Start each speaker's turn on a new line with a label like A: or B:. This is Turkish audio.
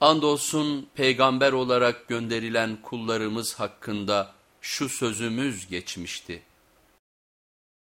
A: Andolsun peygamber olarak gönderilen kullarımız hakkında şu sözümüz geçmişti.